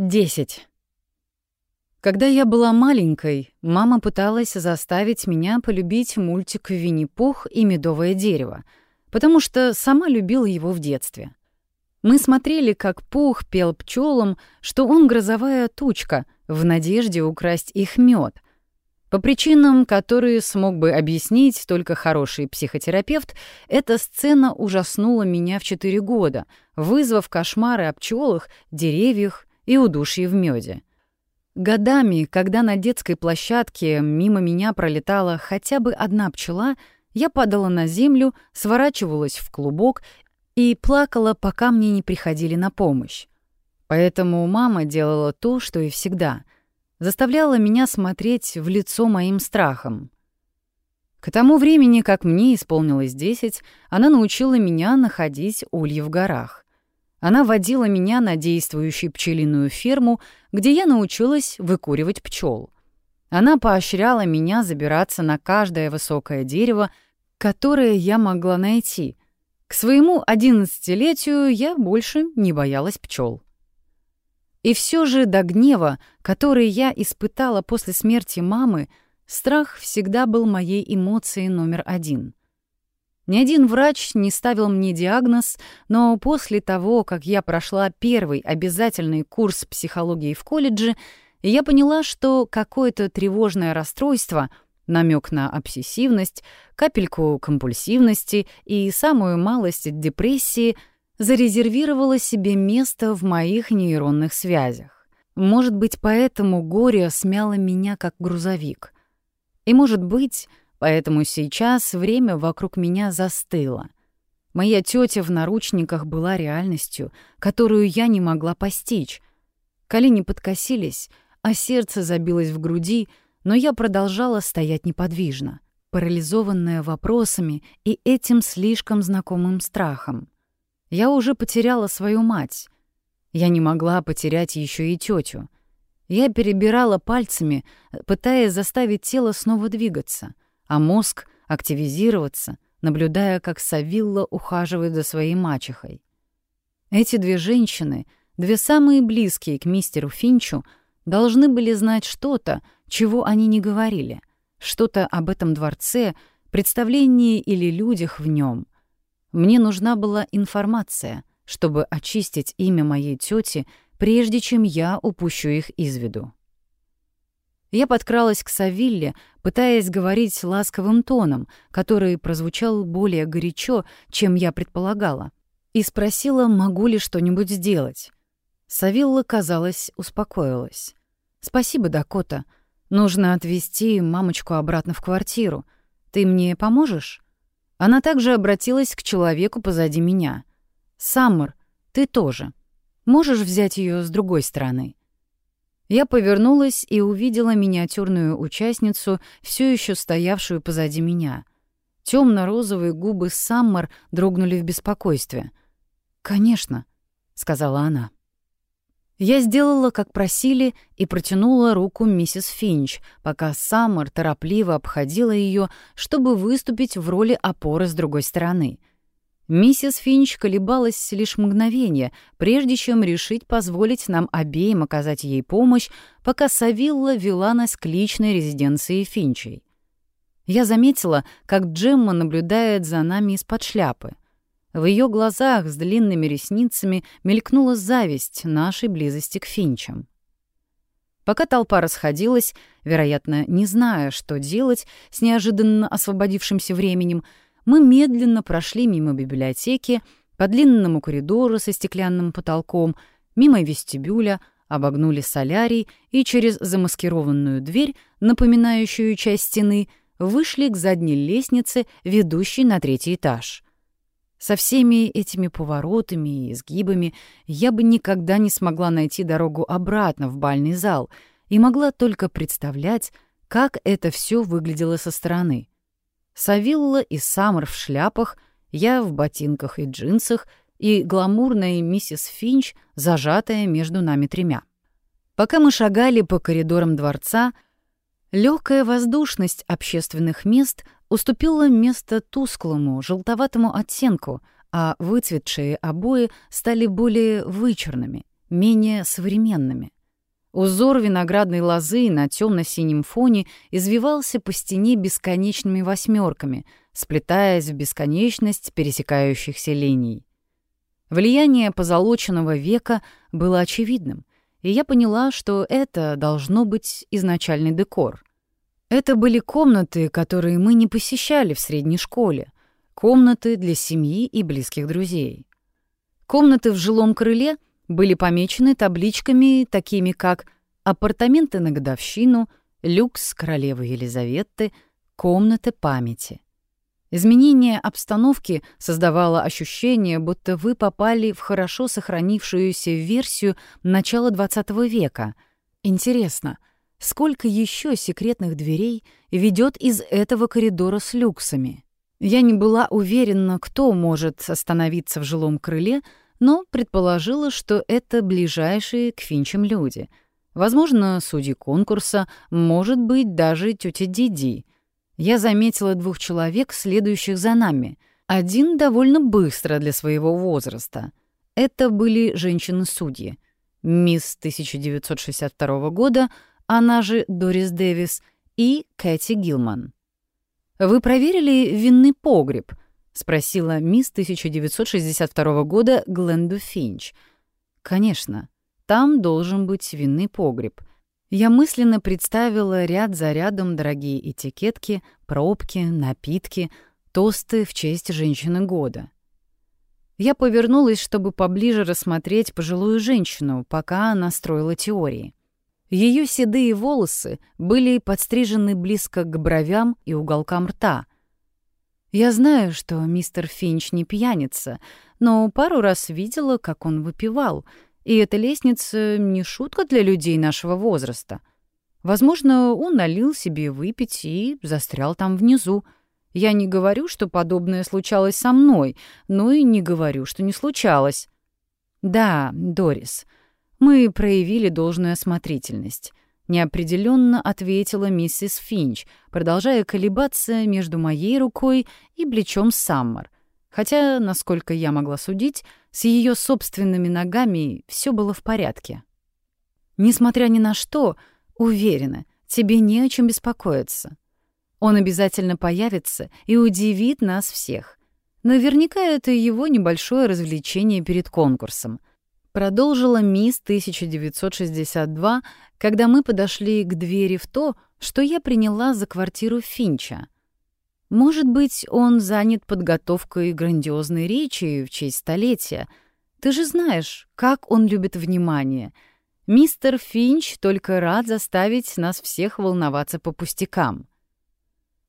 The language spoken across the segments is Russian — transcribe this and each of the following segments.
10. Когда я была маленькой, мама пыталась заставить меня полюбить мультик «Винни-Пух» и «Медовое дерево», потому что сама любила его в детстве. Мы смотрели, как Пух пел пчелам, что он грозовая тучка, в надежде украсть их мед. По причинам, которые смог бы объяснить только хороший психотерапевт, эта сцена ужаснула меня в 4 года, вызвав кошмары о пчелах, деревьях и удушье в меде. Годами, когда на детской площадке мимо меня пролетала хотя бы одна пчела, я падала на землю, сворачивалась в клубок и плакала, пока мне не приходили на помощь. Поэтому мама делала то, что и всегда — заставляла меня смотреть в лицо моим страхам. К тому времени, как мне исполнилось десять, она научила меня находить ульи в горах. Она водила меня на действующую пчелиную ферму, где я научилась выкуривать пчел. Она поощряла меня забираться на каждое высокое дерево, которое я могла найти. К своему одиннадцатилетию я больше не боялась пчел. И все же до гнева, который я испытала после смерти мамы, страх всегда был моей эмоцией номер один — ни один врач не ставил мне диагноз, но после того, как я прошла первый обязательный курс психологии в колледже, я поняла, что какое-то тревожное расстройство, намек на обсессивность, капельку компульсивности и самую малость депрессии зарезервировало себе место в моих нейронных связях. Может быть, поэтому горе смяло меня как грузовик. И, может быть, Поэтому сейчас время вокруг меня застыло. Моя тетя в наручниках была реальностью, которую я не могла постичь. Колени подкосились, а сердце забилось в груди, но я продолжала стоять неподвижно, парализованная вопросами и этим слишком знакомым страхом. Я уже потеряла свою мать. Я не могла потерять еще и тетю. Я перебирала пальцами, пытаясь заставить тело снова двигаться — а мозг активизироваться, наблюдая, как Савилла ухаживает за своей мачехой. Эти две женщины, две самые близкие к мистеру Финчу, должны были знать что-то, чего они не говорили, что-то об этом дворце, представлении или людях в нем. Мне нужна была информация, чтобы очистить имя моей тети, прежде чем я упущу их из виду. Я подкралась к Савилле, пытаясь говорить ласковым тоном, который прозвучал более горячо, чем я предполагала, и спросила, могу ли что-нибудь сделать. Савилла, казалось, успокоилась. «Спасибо, Дакота. Нужно отвезти мамочку обратно в квартиру. Ты мне поможешь?» Она также обратилась к человеку позади меня. «Саммер, ты тоже. Можешь взять ее с другой стороны?» Я повернулась и увидела миниатюрную участницу, все еще стоявшую позади меня. Темно-розовые губы Саммер дрогнули в беспокойстве. «Конечно», — сказала она. Я сделала, как просили, и протянула руку миссис Финч, пока Саммер торопливо обходила ее, чтобы выступить в роли опоры с другой стороны — Миссис Финч колебалась лишь мгновение, прежде чем решить позволить нам обеим оказать ей помощь, пока Савилла вела нас к личной резиденции Финчей. Я заметила, как Джемма наблюдает за нами из-под шляпы. В ее глазах с длинными ресницами мелькнула зависть нашей близости к Финчам. Пока толпа расходилась, вероятно, не зная, что делать с неожиданно освободившимся временем, мы медленно прошли мимо библиотеки, по длинному коридору со стеклянным потолком, мимо вестибюля, обогнули солярий и через замаскированную дверь, напоминающую часть стены, вышли к задней лестнице, ведущей на третий этаж. Со всеми этими поворотами и изгибами я бы никогда не смогла найти дорогу обратно в бальный зал и могла только представлять, как это все выглядело со стороны. Савилла и Саммер в шляпах, я в ботинках и джинсах, и гламурная миссис Финч, зажатая между нами тремя. Пока мы шагали по коридорам дворца, легкая воздушность общественных мест уступила место тусклому, желтоватому оттенку, а выцветшие обои стали более вычурными, менее современными. Узор виноградной лозы на темно-синем фоне извивался по стене бесконечными восьмерками, сплетаясь в бесконечность пересекающихся линий. Влияние позолоченного века было очевидным, и я поняла, что это должно быть изначальный декор. Это были комнаты, которые мы не посещали в средней школе, комнаты для семьи и близких друзей. Комнаты в жилом крыле — были помечены табличками, такими как «Апартаменты на годовщину», «Люкс королевы Елизаветы», «Комнаты памяти». Изменение обстановки создавало ощущение, будто вы попали в хорошо сохранившуюся версию начала XX века. Интересно, сколько еще секретных дверей ведет из этого коридора с люксами? Я не была уверена, кто может остановиться в жилом крыле, но предположила, что это ближайшие к Финчам люди. Возможно, судьи конкурса, может быть, даже тетя Диди. Я заметила двух человек, следующих за нами. Один довольно быстро для своего возраста. Это были женщины-судьи. Мисс 1962 года, она же Дорис Дэвис, и Кэти Гилман. «Вы проверили винный погреб?» — спросила мисс 1962 года Гленду Финч. «Конечно, там должен быть винный погреб». Я мысленно представила ряд за рядом дорогие этикетки, пробки, напитки, тосты в честь женщины года. Я повернулась, чтобы поближе рассмотреть пожилую женщину, пока она строила теории. Ее седые волосы были подстрижены близко к бровям и уголкам рта, я знаю, что мистер Финч не пьяница, но пару раз видела, как он выпивал, и эта лестница не шутка для людей нашего возраста. Возможно, он налил себе выпить и застрял там внизу. Я не говорю, что подобное случалось со мной, но и не говорю, что не случалось. Да, Дорис, мы проявили должную осмотрительность неопределенно ответила миссис Финч, продолжая колебаться между моей рукой и плечом Саммер. Хотя, насколько я могла судить, с ее собственными ногами все было в порядке. Несмотря ни на что, уверена, тебе не о чем беспокоиться. Он обязательно появится и удивит нас всех. Наверняка это его небольшое развлечение перед конкурсом — Продолжила мисс 1962, когда мы подошли к двери в то, что я приняла за квартиру Финча. Может быть, он занят подготовкой грандиозной речи в честь столетия. Ты же знаешь, как он любит внимание. Мистер Финч только рад заставить нас всех волноваться по пустякам.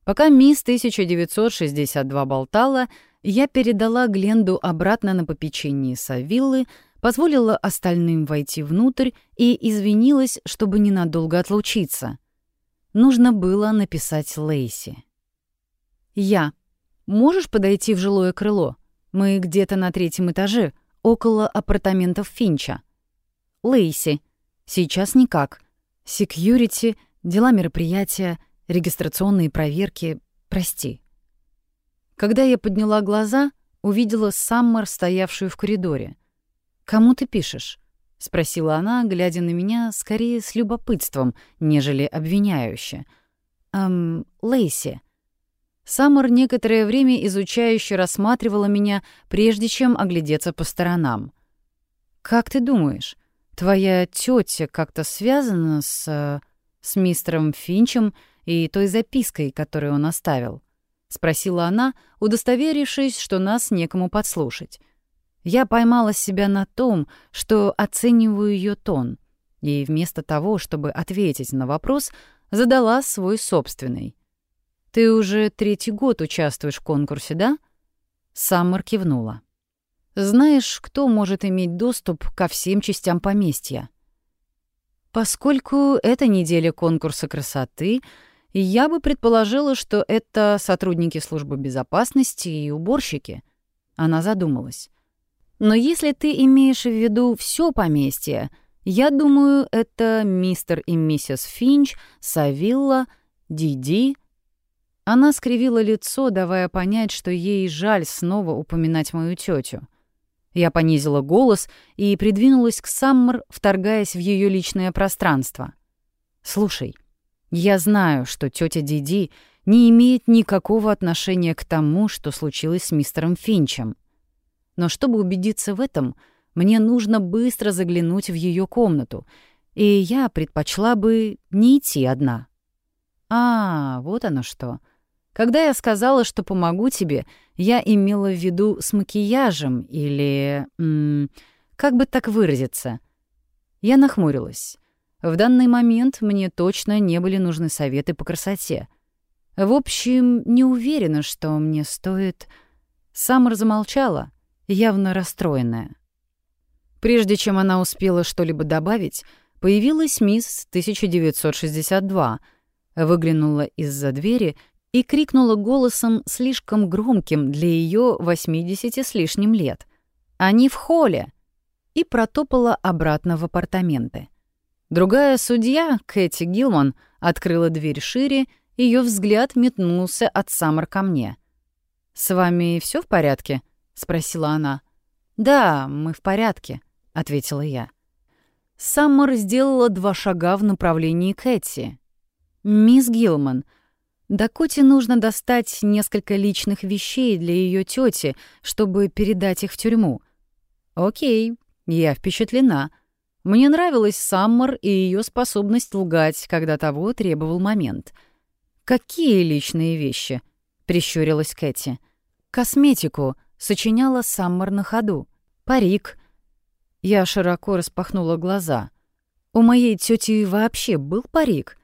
Пока мисс 1962 болтала, я передала Гленду обратно на попечение Савиллы, позволила остальным войти внутрь и извинилась, чтобы ненадолго отлучиться. Нужно было написать Лейси. «Я. Можешь подойти в жилое крыло? Мы где-то на третьем этаже, около апартаментов Финча». «Лейси. Сейчас никак. Секьюрити, дела мероприятия, регистрационные проверки. Прости». Когда я подняла глаза, увидела Саммер, стоявшую в коридоре. «Кому ты пишешь?» — спросила она, глядя на меня скорее с любопытством, нежели обвиняюще. «Эм, Лейси». Саммер некоторое время изучающе рассматривала меня, прежде чем оглядеться по сторонам. «Как ты думаешь, твоя тетя как-то связана с... Э, с мистером Финчем и той запиской, которую он оставил?» — спросила она, удостоверившись, что нас некому подслушать. Я поймала себя на том, что оцениваю ее тон, и вместо того, чтобы ответить на вопрос, задала свой собственный. «Ты уже третий год участвуешь в конкурсе, да?» Саммер кивнула. «Знаешь, кто может иметь доступ ко всем частям поместья?» Поскольку это неделя конкурса красоты, я бы предположила, что это сотрудники службы безопасности и уборщики. Она задумалась. Но если ты имеешь в виду все поместье, я думаю, это мистер и миссис Финч, Савилла, Диди. Она скривила лицо, давая понять, что ей жаль снова упоминать мою тетю. Я понизила голос и придвинулась к Саммер, вторгаясь в ее личное пространство. «Слушай, я знаю, что тетя Диди не имеет никакого отношения к тому, что случилось с мистером Финчем. Но чтобы убедиться в этом, мне нужно быстро заглянуть в ее комнату, и я предпочла бы не идти одна». «А, вот оно что», когда я сказала, что помогу тебе, я имела в виду с макияжем или... М как бы так выразиться? Я нахмурилась. В данный момент мне точно не были нужны советы по красоте. В общем, не уверена, что мне стоит... Саммер замолчала, явно расстроенная. Прежде чем она успела что-либо добавить, появилась мисс 1962, выглянула из-за двери — и крикнула голосом слишком громким для ее 80 с лишним лет. «Они в холле!» и протопала обратно в апартаменты. Другая судья, Кэти Гилман, открыла дверь шире, ее взгляд метнулся от Саммер ко мне. «С вами все в порядке?» — спросила она. «Да, мы в порядке», — ответила я. Саммер сделала два шага в направлении Кэти. «Мисс Гилман, Дакоте нужно достать несколько личных вещей для ее тети, чтобы передать их в тюрьму. Окей, я впечатлена. Мне нравилась Саммер и ее способность лгать, когда того требовал момент. «Какие личные вещи?» — прищурилась Кэти. «Косметику», — сочиняла Саммер на ходу. «Парик». Я широко распахнула глаза. «У моей тети вообще был парик?»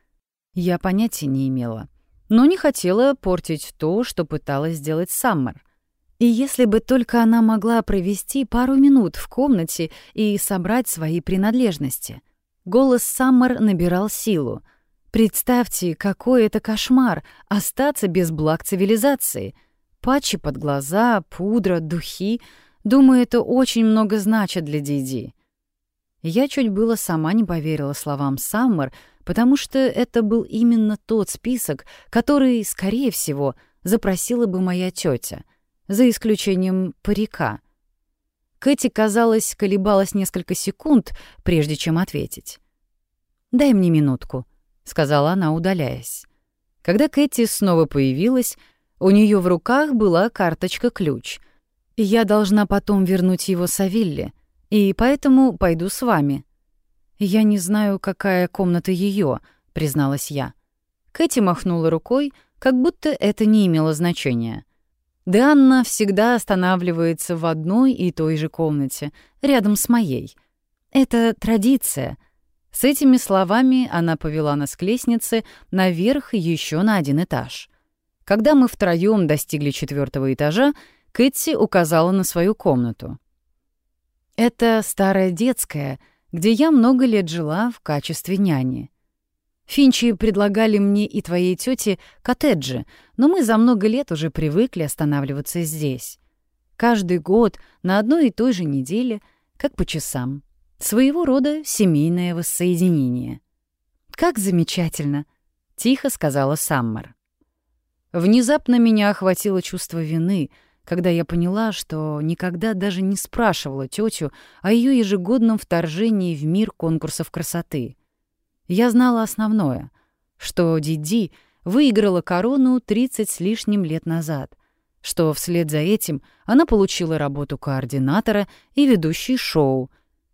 Я понятия не имела но не хотела портить то, что пыталась сделать Саммер. И если бы только она могла провести пару минут в комнате и собрать свои принадлежности. Голос Саммер набирал силу. Представьте, какой это кошмар — остаться без благ цивилизации. Патчи под глаза, пудра, духи. Думаю, это очень много значит для Диди. Я чуть было сама не поверила словам Саммер, потому что это был именно тот список, который, скорее всего, запросила бы моя тетя, за исключением парика. Кэти, казалось, колебалась несколько секунд, прежде чем ответить. «Дай мне минутку», — сказала она, удаляясь. Когда Кэти снова появилась, у нее в руках была карточка-ключ. «Я должна потом вернуть его Савилле, и поэтому пойду с вами», «Я не знаю, какая комната ее, призналась я. Кэти махнула рукой, как будто это не имело значения. Дианна всегда останавливается в одной и той же комнате, рядом с моей. Это традиция. С этими словами она повела нас к лестнице наверх еще на один этаж. Когда мы втроем достигли четвертого этажа, Кэти указала на свою комнату. «Это старая детская», где я много лет жила в качестве няни. Финчи предлагали мне и твоей тете коттеджи, но мы за много лет уже привыкли останавливаться здесь. Каждый год на одной и той же неделе, как по часам. Своего рода семейное воссоединение. «Как замечательно!» — тихо сказала Саммер. Внезапно меня охватило чувство вины — когда я поняла, что никогда даже не спрашивала тетю о ее ежегодном вторжении в мир конкурсов красоты. Я знала основное, что Диди выиграла корону 30 с лишним лет назад, что вслед за этим она получила работу координатора и ведущей шоу,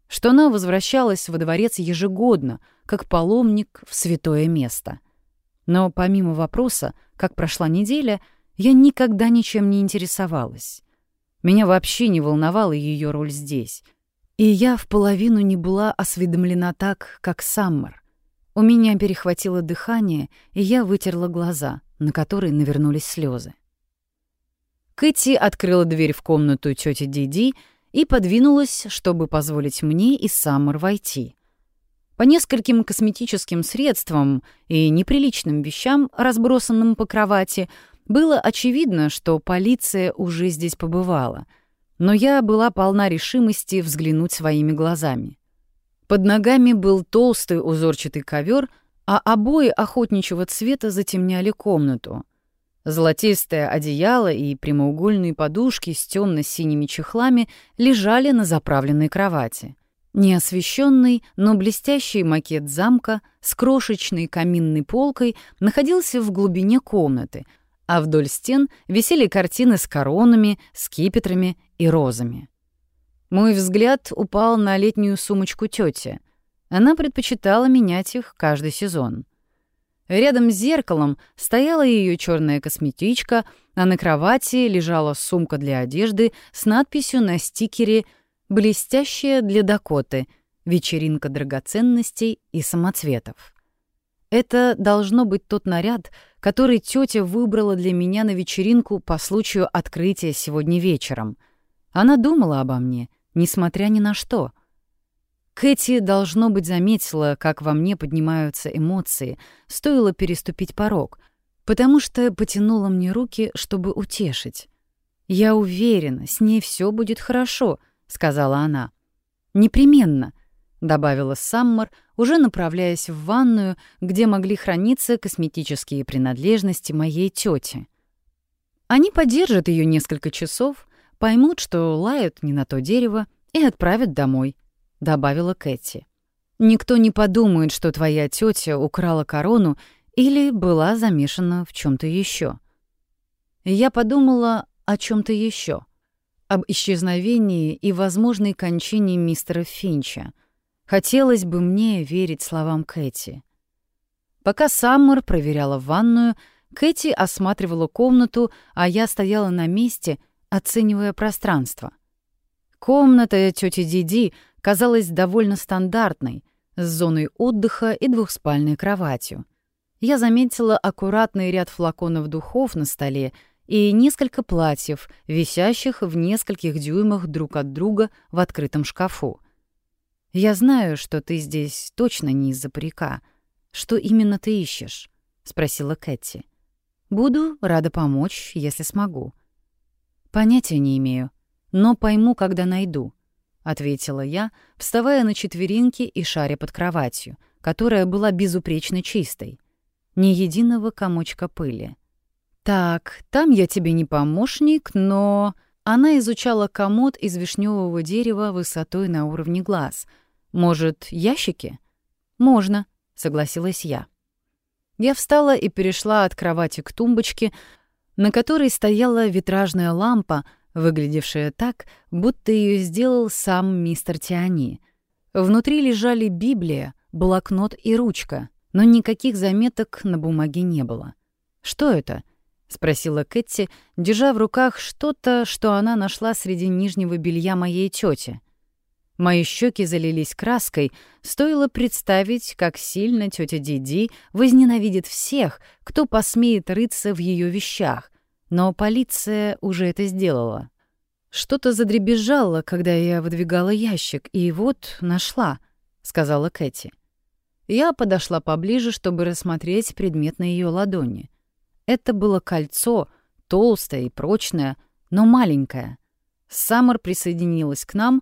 что она возвращалась во дворец ежегодно, как паломник в святое место. Но помимо вопроса, как прошла неделя, я никогда ничем не интересовалась. Меня вообще не волновала ее роль здесь. И я в половину не была осведомлена так, как Саммер. У меня перехватило дыхание, и я вытерла глаза, на которые навернулись слезы. Кэти открыла дверь в комнату тети Диди и подвинулась, чтобы позволить мне и Саммер войти. По нескольким косметическим средствам и неприличным вещам, разбросанным по кровати, было очевидно, что полиция уже здесь побывала, но я была полна решимости взглянуть своими глазами. Под ногами был толстый узорчатый ковер, а обои охотничьего цвета затемняли комнату. Золотистое одеяло и прямоугольные подушки с темно-синими чехлами лежали на заправленной кровати. Неосвещенный, но блестящий макет замка с крошечной каминной полкой находился в глубине комнаты, а вдоль стен висели картины с коронами, скипетрами и розами. Мой взгляд упал на летнюю сумочку тети. Она предпочитала менять их каждый сезон. Рядом с зеркалом стояла ее черная косметичка, а на кровати лежала сумка для одежды с надписью на стикере «Блестящая для Дакоты. Вечеринка драгоценностей и самоцветов». Это должно быть тот наряд, который тетя выбрала для меня на вечеринку по случаю открытия сегодня вечером. Она думала обо мне, несмотря ни на что — Кэти, должно быть, заметила, как во мне поднимаются эмоции, стоило переступить порог, потому что потянула мне руки, чтобы утешить. «Я уверена, с ней все будет хорошо», — сказала она. «Непременно», — добавила Саммер, уже направляясь в ванную, где могли храниться косметические принадлежности моей тети. Они подержат ее несколько часов, поймут, что лают не на то дерево, и отправят домой добавила Кэти. Никто не подумает, что твоя тетя украла корону или была замешана в чем то еще. Я подумала о чем то еще, об исчезновении и возможной кончине мистера Финча. Хотелось бы мне верить словам Кэти. Пока Саммер проверяла ванную, Кэти осматривала комнату, а я стояла на месте, оценивая пространство. Комната тети Диди казалась довольно стандартной, с зоной отдыха и двухспальной кроватью. Я заметила аккуратный ряд флаконов духов на столе и несколько платьев, висящих в нескольких дюймах друг от друга в открытом шкафу. «Я знаю, что ты здесь точно не из-за парика. Что именно ты ищешь?» — спросила Кэти. «Буду рада помочь, если смогу». «Понятия не имею, но пойму, когда найду», — ответила я, вставая на четвереньки и шаря под кроватью, которая была безупречно чистой. Ни единого комочка пыли. «Так, там я тебе не помощник, но...» Она изучала комод из вишневого дерева высотой на уровне глаз. «Может, ящики?» «Можно», — согласилась я. Я встала и перешла от кровати к тумбочке, на которой стояла витражная лампа — выглядевшая так, будто ее сделал сам мистер Тиани. Внутри лежали Библия, блокнот и ручка, но никаких заметок на бумаге не было. «Что это?» — спросила Кэти, держа в руках что-то, что она нашла среди нижнего белья моей тети. Мои щеки залились краской, стоило представить, как сильно тетя Диди возненавидит всех, кто посмеет рыться в ее вещах, но полиция уже это сделала. Что-то задребезжало, когда я выдвигала ящик, и вот нашла, сказала Кэти. Я подошла поближе, чтобы рассмотреть предмет на ее ладони. Это было кольцо, толстое и прочное, но маленькое. Саммер присоединилась к нам,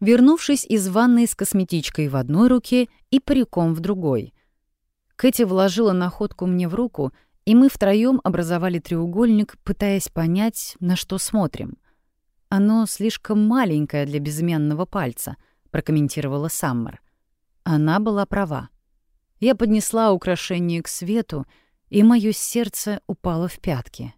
вернувшись из ванной с косметичкой в одной руке и париком в другой. Кэти вложила находку мне в руку и мы втроем образовали треугольник, пытаясь понять, на что смотрим. «Оно слишком маленькое для безымянного пальца», — прокомментировала Саммер. Она была права. Я поднесла украшение к свету, и мое сердце упало в пятки.